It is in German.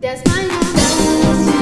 Der ist meiner.